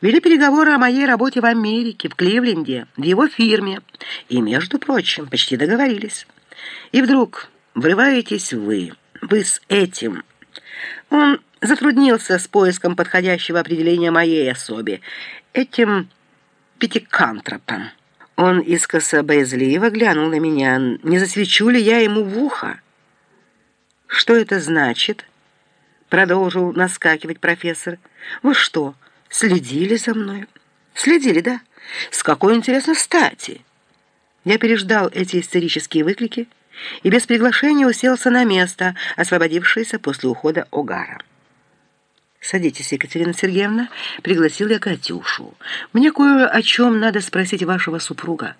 Вели переговоры о моей работе в Америке, в Кливленде, в его фирме. И, между прочим, почти договорились. И вдруг врываетесь вы, вы с этим. Он затруднился с поиском подходящего определения моей особи, этим пятикантропом. Он искоса боязливо глянул на меня, не засвечу ли я ему в ухо. «Что это значит?» — продолжил наскакивать профессор. «Вы что, следили за мной?» «Следили, да? С какой, интересно, стати?» Я переждал эти истерические выкрики и без приглашения уселся на место, освободившееся после ухода Огара. «Садитесь, Екатерина Сергеевна», — пригласил я Катюшу. «Мне кое о чем надо спросить вашего супруга».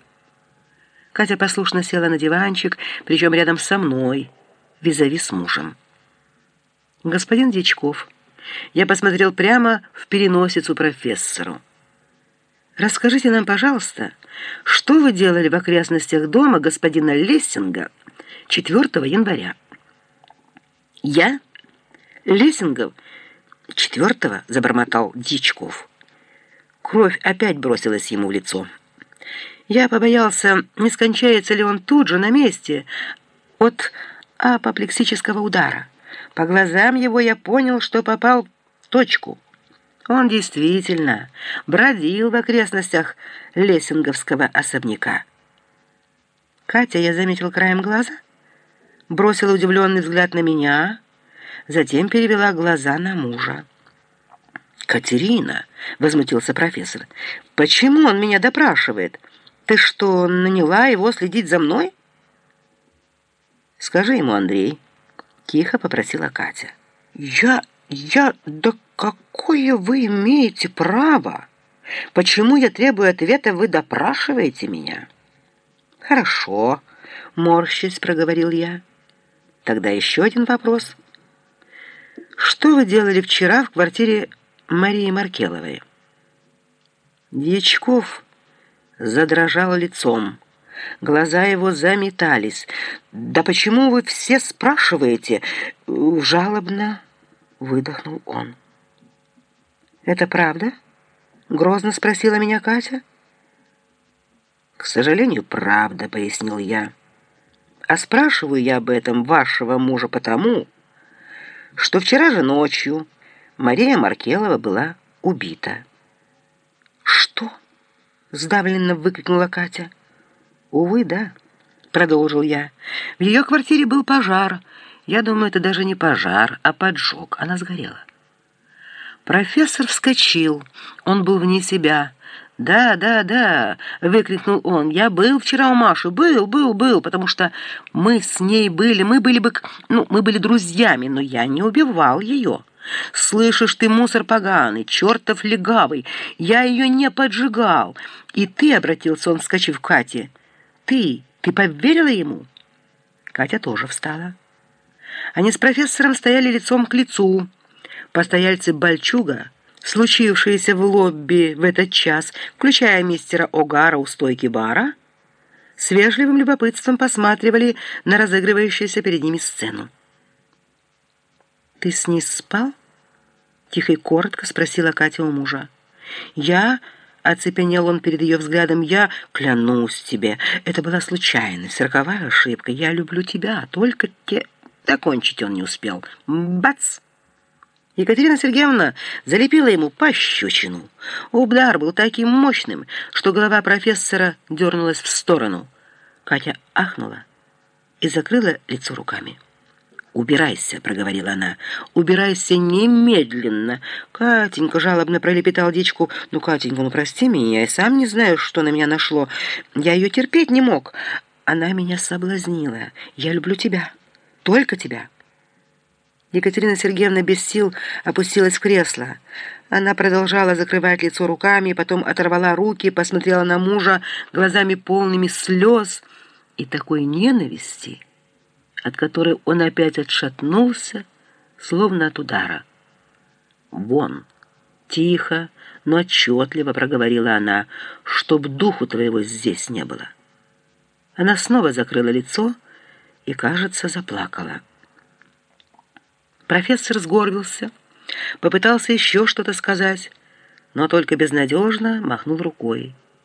Катя послушно села на диванчик, причем рядом со мной, визави с мужем. «Господин Дьячков», я посмотрел прямо в переносицу профессору. «Расскажите нам, пожалуйста, что вы делали в окрестностях дома господина Лессинга 4 января?» «Я? Лессингов?» «Четвертого?» — забормотал Дичков. Кровь опять бросилась ему в лицо. Я побоялся, не скончается ли он тут же, на месте, от апоплексического удара. По глазам его я понял, что попал в точку. Он действительно бродил в окрестностях Лессинговского особняка. Катя, я заметил краем глаза, бросила удивленный взгляд на меня — затем перевела глаза на мужа. «Катерина!» — возмутился профессор. «Почему он меня допрашивает? Ты что, наняла его следить за мной?» «Скажи ему, Андрей», — тихо попросила Катя. «Я... я... да какое вы имеете право? Почему я требую ответа, вы допрашиваете меня?» «Хорошо», — морщись проговорил я. «Тогда еще один вопрос». «Что вы делали вчера в квартире Марии Маркеловой?» Дьячков задрожал лицом. Глаза его заметались. «Да почему вы все спрашиваете?» Жалобно выдохнул он. «Это правда?» Грозно спросила меня Катя. «К сожалению, правда», — пояснил я. «А спрашиваю я об этом вашего мужа потому, что вчера же ночью Мария Маркелова была убита. «Что?» — сдавленно выкрикнула Катя. «Увы, да», — продолжил я. «В ее квартире был пожар. Я думаю, это даже не пожар, а поджог. Она сгорела». Профессор вскочил. Он был вне себя. «Да, да, да!» — выкрикнул он. «Я был вчера у Маши. Был, был, был, потому что мы с ней были, мы были бы... Ну, мы были друзьями, но я не убивал ее. Слышишь ты, мусор поганый, чертов легавый, я ее не поджигал. И ты, — обратился он, вскочив к Кате, — ты, ты поверила ему?» Катя тоже встала. Они с профессором стояли лицом к лицу. Постояльцы Бальчуга случившееся в лобби в этот час, включая мистера Огара у стойки бара, с вежливым любопытством посматривали на разыгрывающуюся перед ними сцену. «Ты с ней спал?» — тихо и коротко спросила Катя у мужа. «Я...» — оцепенел он перед ее взглядом. «Я клянусь тебе, это была случайность, роковая ошибка. Я люблю тебя, только те...» Докончить он не успел. «Бац!» Екатерина Сергеевна залепила ему пощечину. Удар был таким мощным, что голова профессора дернулась в сторону. Катя ахнула и закрыла лицо руками. «Убирайся», — проговорила она. «Убирайся немедленно». Катенька жалобно пролепетал дичку. «Ну, Катенька, ну прости меня, я сам не знаю, что на меня нашло. Я ее терпеть не мог. Она меня соблазнила. Я люблю тебя. Только тебя». Екатерина Сергеевна без сил опустилась в кресло. Она продолжала закрывать лицо руками, потом оторвала руки, посмотрела на мужа глазами полными слез и такой ненависти, от которой он опять отшатнулся, словно от удара. «Вон!» — тихо, но отчетливо проговорила она, «чтоб духу твоего здесь не было». Она снова закрыла лицо и, кажется, заплакала. Профессор сгорбился, попытался еще что-то сказать, но только безнадежно махнул рукой.